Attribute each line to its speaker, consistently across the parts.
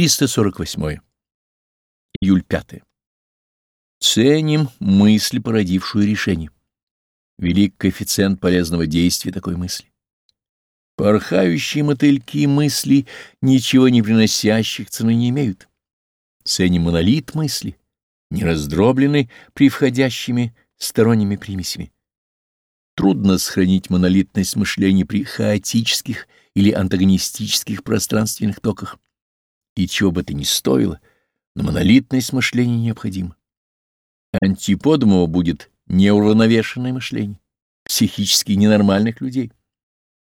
Speaker 1: 348. Июль 5. Ценим мысль, породившую решение. Велик коэффициент полезного действия такой мысли. Порхающие мотыльки мысли, ничего не приносящих цены не имеют. Ценим монолит мысли, не раздроблены превходящими сторонними примесями. Трудно сохранить монолитность мышления при хаотических или антагонистических пространственных токах и чего бы это ни стоило, но монолитность мышления необходима. Антиподом его будет неуравновешенное мышление, психически ненормальных людей.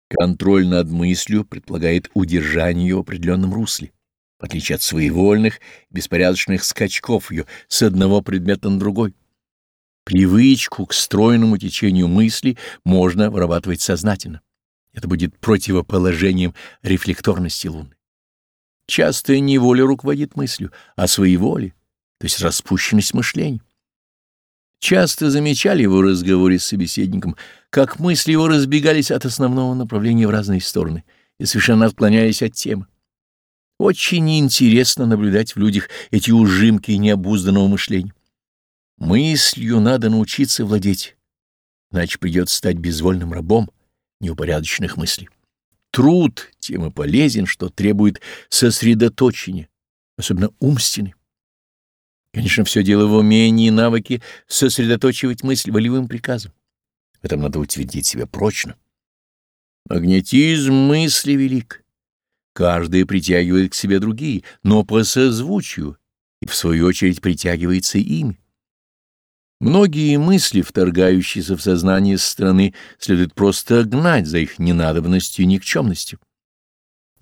Speaker 1: Контроль над мыслью предполагает удержание ее в определенном русле, в отличие от своевольных, беспорядочных скачков ее с одного предмета на другой. Привычку к стройному течению мысли можно вырабатывать сознательно. Это будет противоположением рефлекторности Луны. Часто неволя руководит мыслью, а своеволие, то есть распущенность мышления. Часто замечали в разговоре с собеседником, как мысли его разбегались от основного направления в разные стороны и совершенно отклонялись от темы. Очень интересно наблюдать в людях эти ужимки необузданного мышления. Мыслью надо научиться владеть, иначе придется стать безвольным рабом неупорядоченных мыслей. Труд тем и полезен, что требует сосредоточения, особенно умственный. Конечно, все дело в умении и навыке сосредоточивать мысль волевым приказом. В этом надо утвердить себя прочно. Магнетизм мысли велик. Каждый притягивает к себе другие, но по созвучию, и в свою очередь притягивается ими. Многие мысли, вторгающиеся в сознание страны, следует просто гнать за их ненадобностью и никчемностью.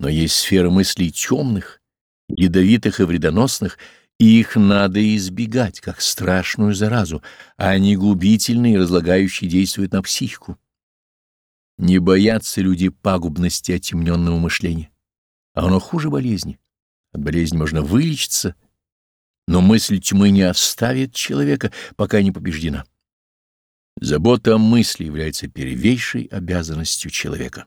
Speaker 1: Но есть сфера мыслей темных, ядовитых и вредоносных, и их надо избегать, как страшную заразу, а они губительные и разлагающие действуют на психику. Не боятся люди пагубности отемненного мышления, а оно хуже болезни. От болезни можно вылечиться — но мысль тьмы не оставит человека, пока не побеждена. Забота о мысли является первейшей обязанностью человека.